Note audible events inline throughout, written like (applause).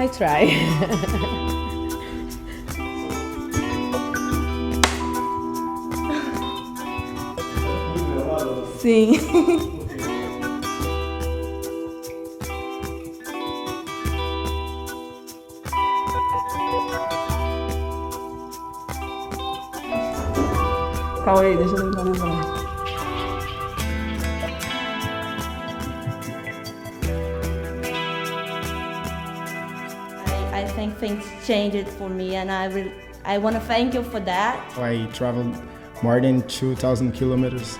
I try. Sim. Calma aí, deixa eu tentar lembrar. Things changed for me, and I will. I want to thank you for that. I traveled more than 2,000 kilometers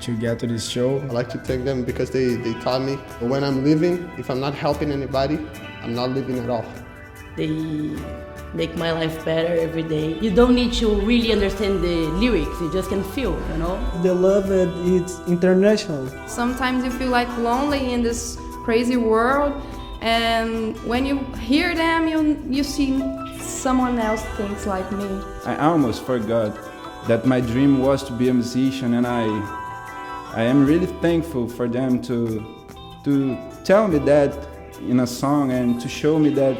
to get to this show. I like to thank them because they, they taught me when I'm living, if I'm not helping anybody, I'm not living at all. They make my life better every day. You don't need to really understand the lyrics, you just can feel, you know? The love it's international. Sometimes you feel like lonely in this crazy world and when you hear them you you see someone else thinks like me. I almost forgot that my dream was to be a musician and I I am really thankful for them to to tell me that in a song and to show me that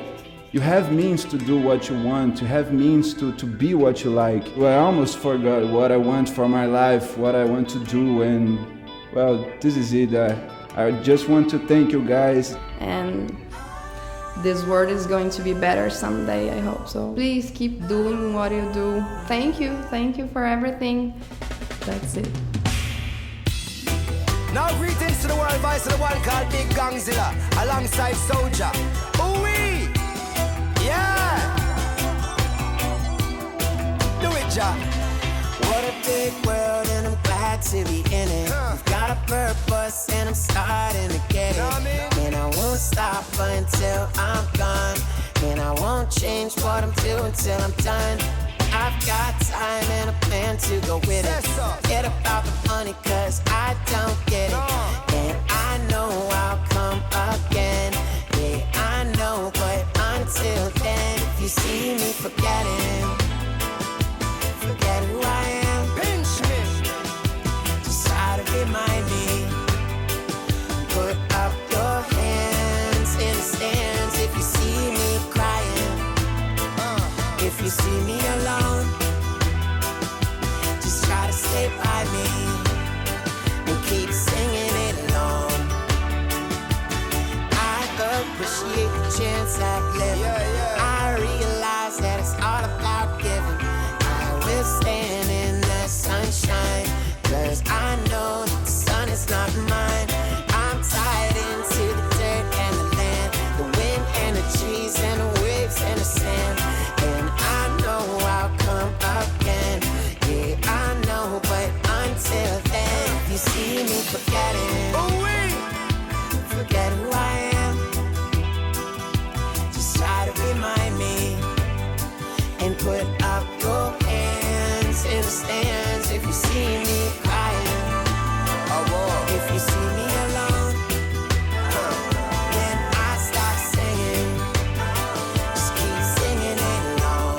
you have means to do what you want, to have means to, to be what you like. Well, I almost forgot what I want for my life, what I want to do, and well, this is it. I, I just want to thank you guys. And this world is going to be better someday, I hope so. Please keep doing what you do. Thank you, thank you for everything. That's it. Now greetings to the world voice of the one called Big Gongzilla alongside SOJA. Ooh-wee! Yeah! Do it, Ja. What a big world, glad to be in it. We've got a purpose, and I'm starting to get it. And I won't stop until I'm gone. And I won't change what I'm doing till I'm done. I've got time and a plan to go with it. Forget about the money, cause I don't get it. You see me alone, just try to stay by me. And keep put up your hands in the stands if you see me crying. If you see me alone, uh, then I stop singing. Just keep singing it along.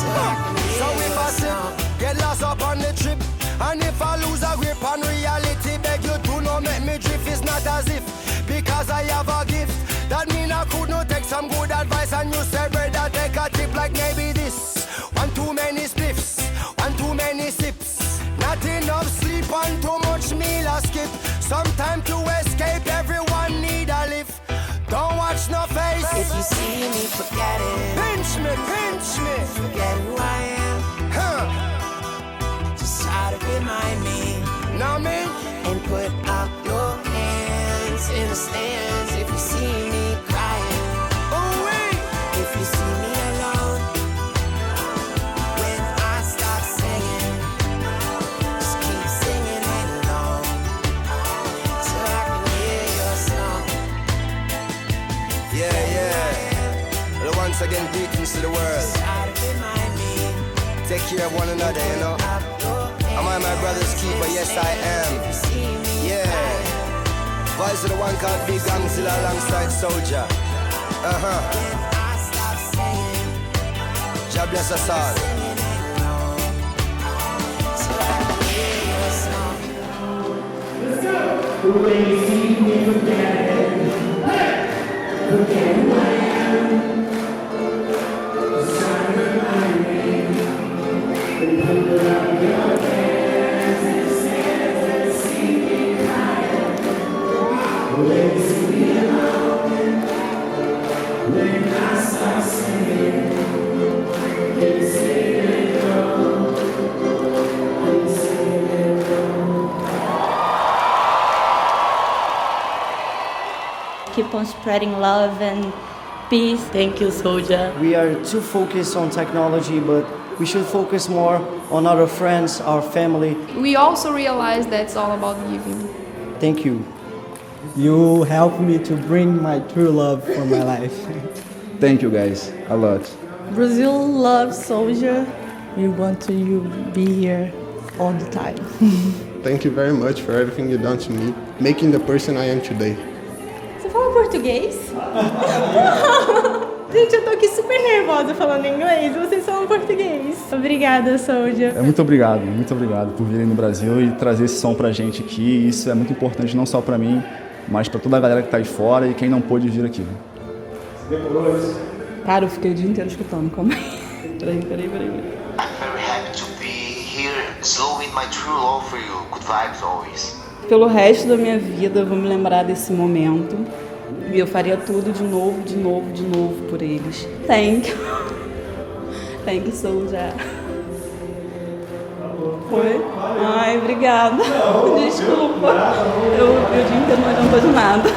So I So if I song. get lost up on the trip. And if I lose a grip on reality, beg you to no make me drift. It's not as if because I have skip. Sometime to escape, everyone need a lift. Don't watch no face. If you see me forget it. Pinch me, pinch me. forget who I am. Huh. Just try to remind me Know me? and put up your hands in the stands Take care of one another, you know. Am I my brother's keeper? Yes, I am. Yeah. Voice of the one called Big Gangzilla alongside SOJA. Uh huh. God bless us all. hear your song. When you see me forget Keep on spreading love and peace. Thank you, SOJA. We are too focused on technology, but we should focus more on our friends, our family. We also realize that it's all about giving. Thank you. You helped me to bring my true love for my life. (laughs) Thank you guys a lot. Brazil loves SOJA. We want to you be here all the time. (laughs) Thank you very much for everything you've done to me, making the person I am today. Você fala português? (laughs) Gente, eu tô aqui super nervosa falando inglês, vocês falam português. Obrigada, Soldier. É, muito obrigado, muito obrigado por virem no Brasil e trazer esse som pra gente aqui. Isso é muito importante não só pra mim, mas pra toda a galera que tá aí fora e quem não pôde vir aqui. Cara, eu fiquei o dia inteiro escutando, calma aí. (laughs) Peraí, peraí, peraí. peraí. I'm very happy to be here, showing my true love for you. Good vibes always. Pelo resto da minha vida, eu vou me lembrar desse momento. E eu faria tudo de novo, de novo, de novo por eles. Thank you. (laughs) Thank you, Soldier. Foi? Ai, obrigada. (laughs) Desculpa. Eu, eu dia inteiro não adiantou de nada.